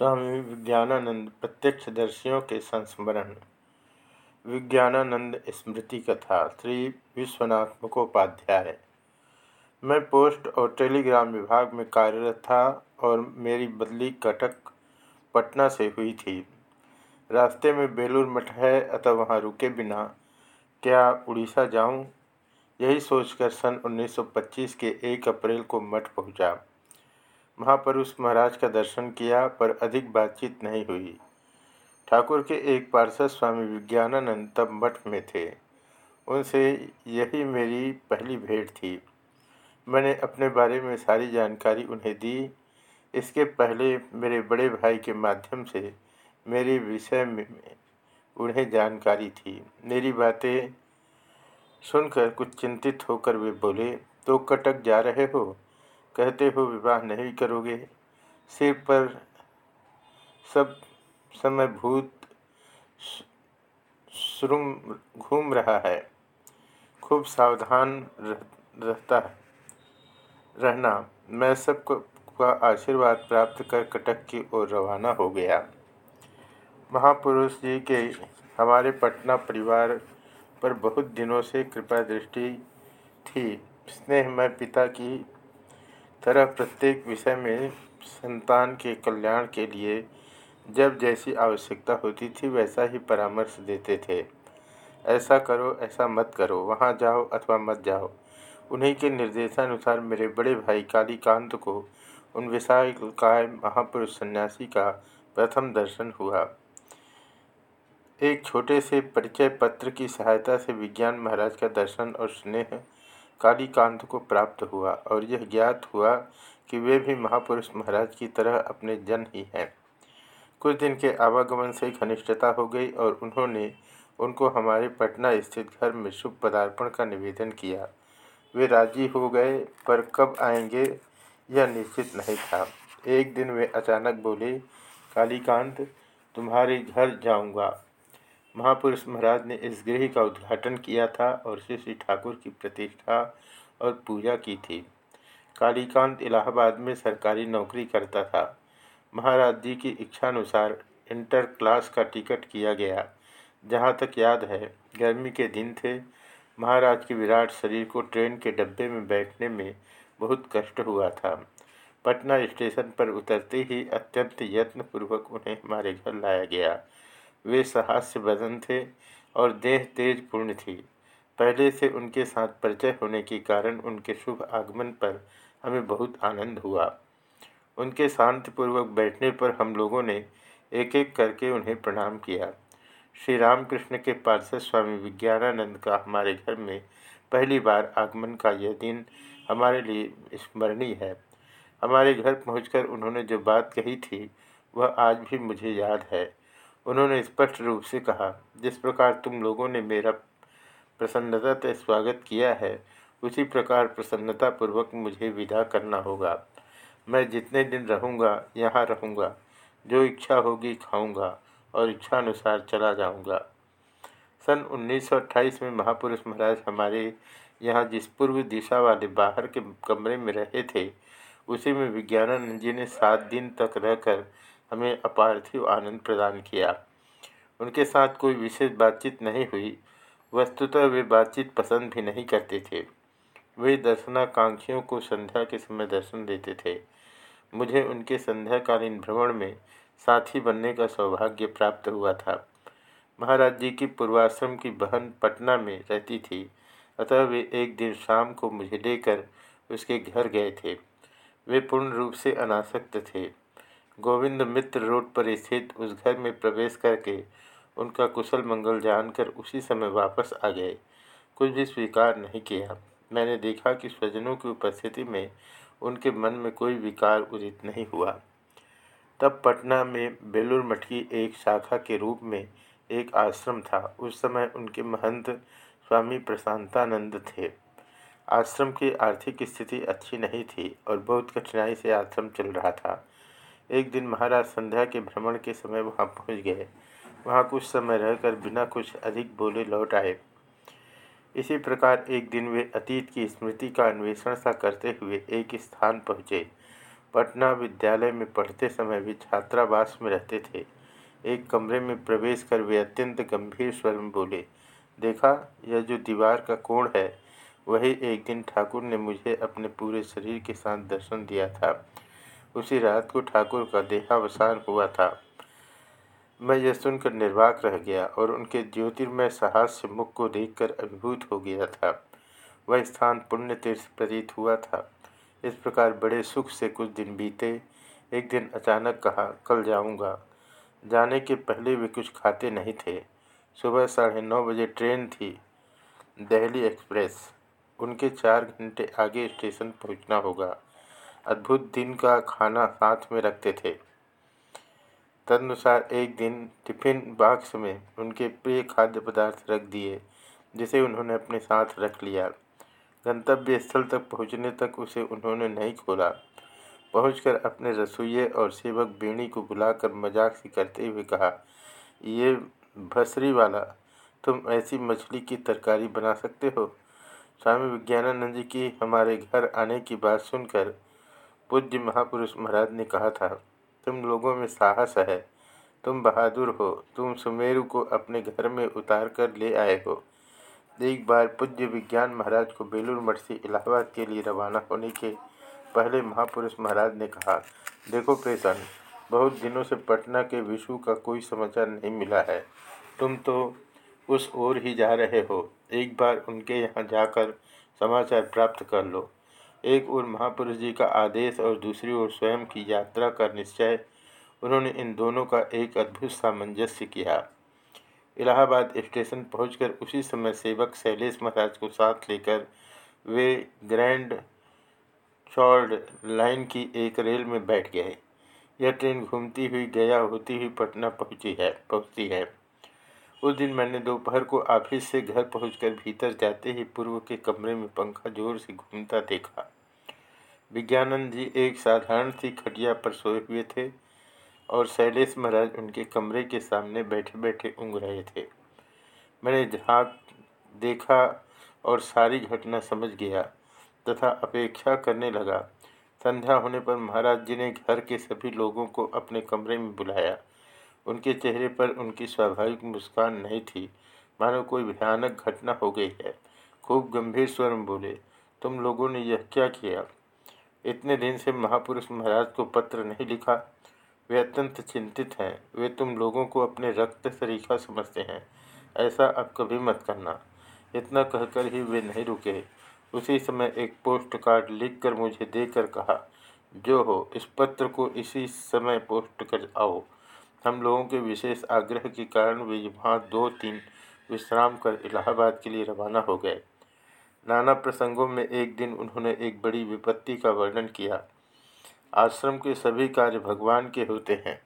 स्वामी विज्ञानानंद प्रत्यक्षदर्शियों के संस्मरण। विज्ञानानंद स्मृति कथा, श्री विश्वनाथ मुखोपाध्याय मैं पोस्ट और टेलीग्राम विभाग में कार्यरत था और मेरी बदली कटक पटना से हुई थी। रास्ते में बेलूर मठ है अतः वहाँ रुके बिना क्या उड़ीसा जाऊँ? यही सोचकर सन 1925 के 1 अप्रैल को मठ पहुँचा। महापुरुष महाराज का दर्शन किया, पर अधिक बातचीत नहीं हुई। ठाकुर के एक पार्षद स्वामी विज्ञानानंद तब मठ में थे। उनसे यही मेरी पहली भेंट थी। मैंने अपने बारे में सारी जानकारी उन्हें दी। इसके पहले मेरे बड़े भाई के माध्यम से मेरे विषय में उन्हें जानकारी थी। मेरी बातें सुनकर कुछ चिंतित होकर वे बोले तो कटक जा रहे हो? कहते हो विवाह नहीं करोगे। सिर पर सब समय भूत श्रुम घूम रहा है। खूब सावधान रह, रहता है। रहना मैं सबको का आशीर्वाद प्राप्त कर कटक की ओर रवाना हो गया। महापुरुष जी के हमारे पटना परिवार पर बहुत दिनों से कृपा दृष्टि थी। स्नेह में पिता की तरह प्रत्येक विषय में संतान के कल्याण के लिए जब जैसी आवश्यकता होती थी, वैसा ही परामर्श देते थे। ऐसा करो, ऐसा मत करो, वहाँ जाओ अथवा मत जाओ। उन्हीं के निर्देशानुसार मेरे बड़े भाई कालीकांत को उन विशाल काय महापुरुष सन्यासी का प्रथम दर्शन हुआ। एक छोटे से परिचय पत्र की सहायता से विज्ञान महाराज का दर्शन और स्नेह कालीकांत को प्राप्त हुआ और यह ज्ञात हुआ कि वे भी महापुरुष महाराज की तरह अपने जन ही हैं। कुछ दिन के आवागमन से घनिष्ठता हो गई और उन्होंने उनको हमारे पटना स्थित घर में शुभ पदार्पण का निवेदन किया। वे राज़ी हो गए, पर कब आएँगे, यह निश्चित नहीं था। एक दिन वे अचानक बोले, कालीकांत, तुम्हारे घर जाऊँगा। महापुरुष महाराज ने इस गृह का उद्घाटन किया था और श्री श्री ठाकुर की प्रतिष्ठा और पूजा की थी। कालीकांत इलाहाबाद में सरकारी नौकरी करता था। महाराज जी की इच्छानुसार इंटर क्लास का टिकट किया गया। जहाँ तक याद है, गर्मी के दिन थे। महाराज के विराट शरीर को ट्रेन के डब्बे में बैठने में बहुत कष्ट हुआ था। पटना स्टेशन पर उतरते ही अत्यंत यत्नपूर्वक उन्हें हमारे घर लाया गया। वे सहास्य बदन थे और देह तेज पूर्ण थी। पहले से उनके साथ परिचय होने के कारण उनके शुभ आगमन पर हमें बहुत आनंद हुआ। उनके शांतिपूर्वक बैठने पर हम लोगों ने एक एक करके उन्हें प्रणाम किया। श्री रामकृष्ण के पार्षद स्वामी विज्ञानानंद का हमारे घर में पहली बार आगमन का यह दिन हमारे लिए स्मरणीय है। हमारे घर पहुंचकर उन्होंने जो बात कही थी, वह आज भी मुझे याद है। उन्होंने स्पष्ट रूप से कहा, जिस प्रकार तुम लोगों ने मेरा प्रसन्नता से स्वागत किया है, उसी प्रकार प्रसन्नतापूर्वक मुझे विदा करना होगा। मैं जितने दिन रहूँगा, यहाँ रहूँगा। जो इच्छा होगी खाऊँगा और इच्छानुसार चला जाऊँगा। सन 1928 में महापुरुष महाराज हमारे यहाँ जिस पूर्व दिशा वाले बाहर के कमरे में रहे थे, उसी में विज्ञानानंद जी ने सात दिन तक रहकर हमें अपार्थिव आनंद प्रदान किया। उनके साथ कोई विशेष बातचीत नहीं हुई। वस्तुतः वे बातचीत पसंद भी नहीं करते थे। वे दर्शनाकांक्षियों को संध्या के समय दर्शन देते थे। मुझे उनके संध्याकालीन भ्रमण में साथी बनने का सौभाग्य प्राप्त हुआ था। महाराज जी की पूर्वाश्रम की बहन पटना में रहती थी। अतः वे एक दिन शाम को मुझे लेकर उसके घर गए थे। वे पूर्ण रूप से अनासक्त थे। गोविंद मित्र रोड पर स्थित उस घर में प्रवेश करके उनका कुशल मंगल जानकर उसी समय वापस आ गए। कुछ भी स्वीकार नहीं किया। मैंने देखा कि स्वजनों की उपस्थिति में उनके मन में कोई विकार उदित नहीं हुआ। तब पटना में बेलूर मठ की एक शाखा के रूप में एक आश्रम था। उस समय उनके महंत स्वामी प्रशांतानंद थे। आश्रम की आर्थिक स्थिति अच्छी नहीं थी और बहुत कठिनाई से आश्रम चल रहा था। एक दिन महाराज संध्या के भ्रमण के समय वहाँ पहुँच गए। वहाँ कुछ समय रहकर बिना कुछ अधिक बोले लौट आए। इसी प्रकार एक दिन वे अतीत की स्मृति का अन्वेषण सा करते हुए एक स्थान पहुँचे। पटना विद्यालय में पढ़ते समय भी छात्रावास में रहते थे। एक कमरे में प्रवेश कर वे अत्यंत गंभीर स्वर में बोले, देखा, यह जो दीवार का कोण है, वही एक दिन ठाकुर ने मुझे अपने पूरे शरीर के साथ दर्शन दिया था। उसी रात को ठाकुर का देहावसान हुआ था। मैं यह सुनकर निर्वाक रह गया और उनके ज्योतिर्मय साहस से मुख को देखकर अभिभूत हो गया था। वह स्थान पुण्य तीर्थ प्रतीत हुआ था। इस प्रकार बड़े सुख से कुछ दिन बीते। एक दिन अचानक कहा, कल जाऊँगा। जाने के पहले वे कुछ खाते नहीं थे। सुबह साढ़े नौ बजे ट्रेन थी, दिल्ली एक्सप्रेस। उनके चार घंटे आगे स्टेशन पहुँचना होगा। अद्भुत दिन का खाना साथ में रखते थे। तदनुसार एक दिन टिफ़िन बॉक्स में उनके प्रिय खाद्य पदार्थ रख दिए, जिसे उन्होंने अपने साथ रख लिया। गंतव्य स्थल तक पहुँचने तक उसे उन्होंने नहीं खोला। पहुंचकर अपने रसोइये और सेवक बेणी को बुलाकर मज़ाक से करते हुए कहा, ये भसरी वाला, तुम ऐसी मछली की तरकारी बना सकते हो? स्वामी विज्ञानानंद जी की हमारे घर आने की बात सुनकर पूज्य महापुरुष महाराज ने कहा था, तुम लोगों में साहस है। तुम बहादुर हो। तुम सुमेरु को अपने घर में उतार कर ले आए हो। एक बार पूज्य विज्ञान महाराज को बेलूर मठ से इलाहाबाद के लिए रवाना होने के पहले महापुरुष महाराज ने कहा, देखो प्रेसन बहुत दिनों से पटना के विशु का कोई समाचार नहीं मिला है। तुम तो उस ओर ही जा रहे हो। एक बार उनके यहाँ जाकर समाचार प्राप्त कर लो। एक ओर महापुरुष जी का आदेश और दूसरी ओर स्वयं की यात्रा का निश्चय, उन्होंने इन दोनों का एक अद्भुत सामंजस्य किया। इलाहाबाद स्टेशन पहुंचकर उसी समय सेवक शैलेश महाराज को साथ लेकर वे ग्रैंड चॉर्ड लाइन की एक रेल में बैठ गए। यह ट्रेन घूमती हुई, गया होती हुई पटना पहुँची है, पहुँचती है। उस दिन मैंने दोपहर को ऑफ़िस से घर पहुंचकर भीतर जाते ही पूर्व के कमरे में पंखा ज़ोर से घूमता देखा। विज्ञानंद जी एक साधारण सी खटिया पर सोए हुए थे और शैलेश महाराज उनके कमरे के सामने बैठे बैठे ऊँग रहे थे। मैंने झाँक देखा और सारी घटना समझ गया तथा अपेक्षा करने लगा। संध्या होने पर महाराज जी ने घर के सभी लोगों को अपने कमरे में बुलाया। उनके चेहरे पर उनकी स्वाभाविक मुस्कान नहीं थी। मानो कोई भयानक घटना हो गई है। खूब गंभीर स्वर में बोले, तुम लोगों ने यह क्या किया? इतने दिन से महापुरुष महाराज को पत्र नहीं लिखा। वे अत्यंत चिंतित हैं। वे तुम लोगों को अपने रक्त सरीखा समझते हैं। ऐसा अब कभी मत करना। इतना कहकर ही वे नहीं रुके। उसी समय एक पोस्ट कार्ड लिखकर मुझे देकर कहा, जो हो, इस पत्र को इसी समय पोस्ट कर आओ। हम लोगों के विशेष आग्रह के कारण वे वहाँ दो तीन विश्राम कर इलाहाबाद के लिए रवाना हो गए। नाना प्रसंगों में एक दिन उन्होंने एक बड़ी विपत्ति का वर्णन किया। आश्रम के सभी कार्य भगवान के होते हैं।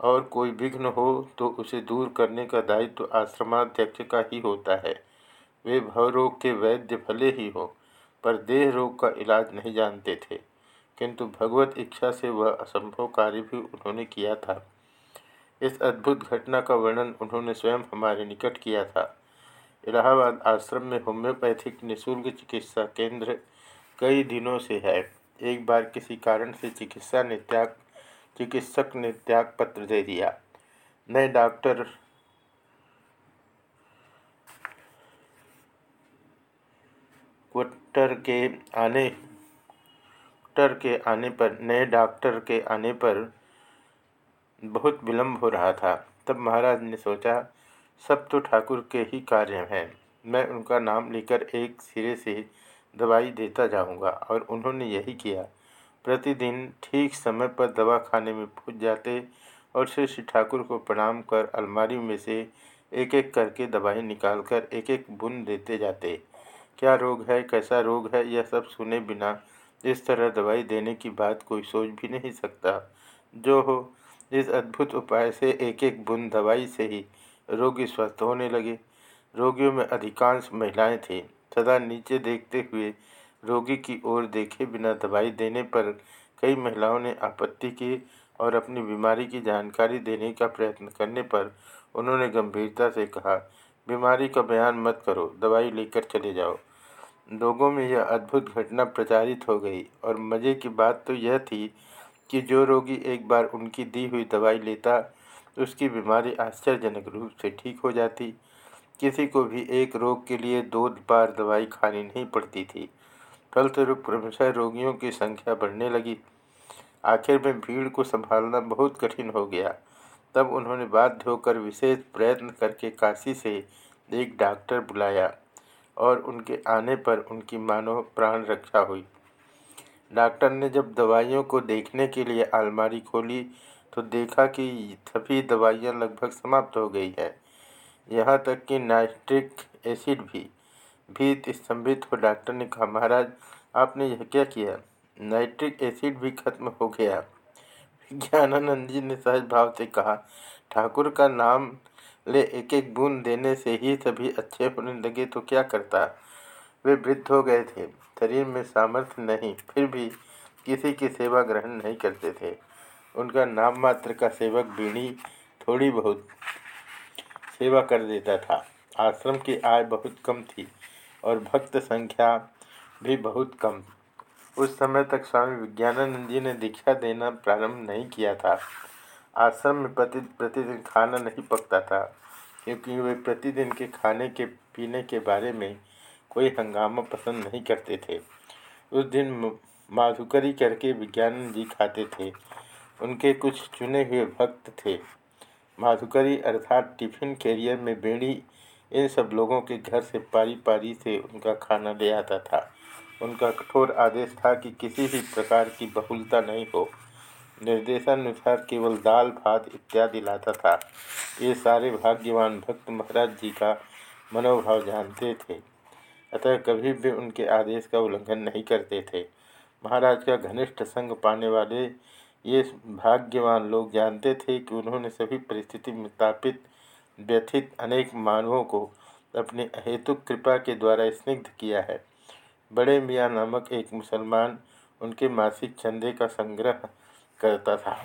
और कोई विघ्न हो तो उसे दूर करने का दायित्व तो आश्रमाध्यक्ष का ही होता है। वे भवरोग के वैद्य भले ही हो, पर देह रोग का इलाज नहीं जानते थे। किंतु भगवत इच्छा से वह असंभव कार्य भी उन्होंने किया था। इस अद्भुत घटना का वर्णन उन्होंने स्वयं हमारे निकट किया था। इलाहाबाद आश्रम में होम्योपैथिक निःशुल्क चिकित्सा केंद्र कई दिनों से है। एक बार किसी कारण से चिकित्सा ने त्याग, चिकित्सक ने त्याग पत्र दे दिया। नए डॉक्टर क्वार्टर के आने डॉक्टर के आने पर, नए डॉक्टर के आने पर बहुत विलम्ब हो रहा था। तब महाराज ने सोचा, सब तो ठाकुर के ही कार्य हैं। मैं उनका नाम लेकर एक सिरे से दवाई देता जाऊँगा और उन्होंने यही किया। प्रतिदिन ठीक समय पर दवा खाने में पहुँच जाते और श्री श्री ठाकुर को प्रणाम कर अलमारी में से एक एक करके दवाई निकालकर एक एक बुन देते जाते। क्या रोग है, कैसा रोग है, यह सब सुने बिना इस तरह दवाई देने की बात कोई सोच भी नहीं सकता। जो हो, इस अद्भुत उपाय से एक एक बूंद दवाई से ही रोगी स्वस्थ होने लगे। रोगियों में अधिकांश महिलाएँ थीं। सदा नीचे देखते हुए रोगी की ओर देखे बिना दवाई देने पर कई महिलाओं ने आपत्ति की और अपनी बीमारी की जानकारी देने का प्रयत्न करने पर उन्होंने गंभीरता से कहा, बीमारी का बयान मत करो, दवाई लेकर चले जाओ। लोगों में यह अद्भुत घटना प्रचारित हो गई और मज़े की बात तो यह थी कि जो रोगी एक बार उनकी दी हुई दवाई लेता, उसकी बीमारी आश्चर्यजनक रूप से ठीक हो जाती। किसी को भी एक रोग के लिए दो बार दवाई खानी नहीं पड़ती थी। फलस्वरूप क्रमशः रोगियों की संख्या बढ़ने लगी। आखिर में भीड़ को संभालना बहुत कठिन हो गया। तब उन्होंने बाध्य होकर विशेष प्रयत्न करके काशी से एक डॉक्टर बुलाया। और उनके आने पर उनकी मानव प्राण रक्षा हुई। डॉक्टर ने जब दवाइयों को देखने के लिए अलमारी खोली तो देखा कि सभी दवाइयाँ लगभग समाप्त हो गई है। यहाँ तक कि नाइट्रिक एसिड भी भीत स्तंभित हो। डॉक्टर ने कहा, महाराज, आपने यह क्या किया? नाइट्रिक एसिड भी खत्म हो गया। ज्ञानानंद जी ने सहज भाव से कहा, ठाकुर का नाम ले एक एक बूंद देने से ही सभी अच्छे होने लगे तो क्या करता? वे वृद्ध हो गए थे। शरीर में सामर्थ्य नहीं, फिर भी किसी की सेवा ग्रहण नहीं करते थे। उनका नाम मात्र का सेवक बीणी थोड़ी बहुत सेवा कर देता था। आश्रम की आय बहुत कम थी और भक्त संख्या भी बहुत कम। उस समय तक स्वामी विज्ञानानंद जी ने दीक्षा देना प्रारंभ नहीं किया था। आश्रम में प्रति, प्रतिदिन खाना नहीं पकता था, क्योंकि वे प्रतिदिन के खाने के, पीने के बारे में कोई हंगामा पसंद नहीं करते थे। उस दिन माधुकरी करके विज्ञानंद जी खाते थे। उनके कुछ चुने हुए भक्त थे। माधुकरी अर्थात टिफ़िन कैरियर में बेड़ी, इन सब लोगों के घर से पारी पारी से उनका खाना ले आता था। उनका कठोर आदेश था कि किसी भी प्रकार की बहुलता नहीं हो। निर्देशानुसार केवल दाल, भात इत्यादि लाता था। ये सारे भाग्यवान भक्त महाराज जी का मनोभाव जानते थे। अतः कभी भी उनके आदेश का उल्लंघन नहीं करते थे। महाराज का घनिष्ठ संग पाने वाले ये भाग्यवान लोग जानते थे कि उन्होंने सभी परिस्थिति में स्थापित व्यथित अनेक मानवों को अपनी अहेतुक कृपा के द्वारा स्निग्ध किया है। बड़े मियाँ नामक एक मुसलमान उनके मासिक चंदे का संग्रह करता था।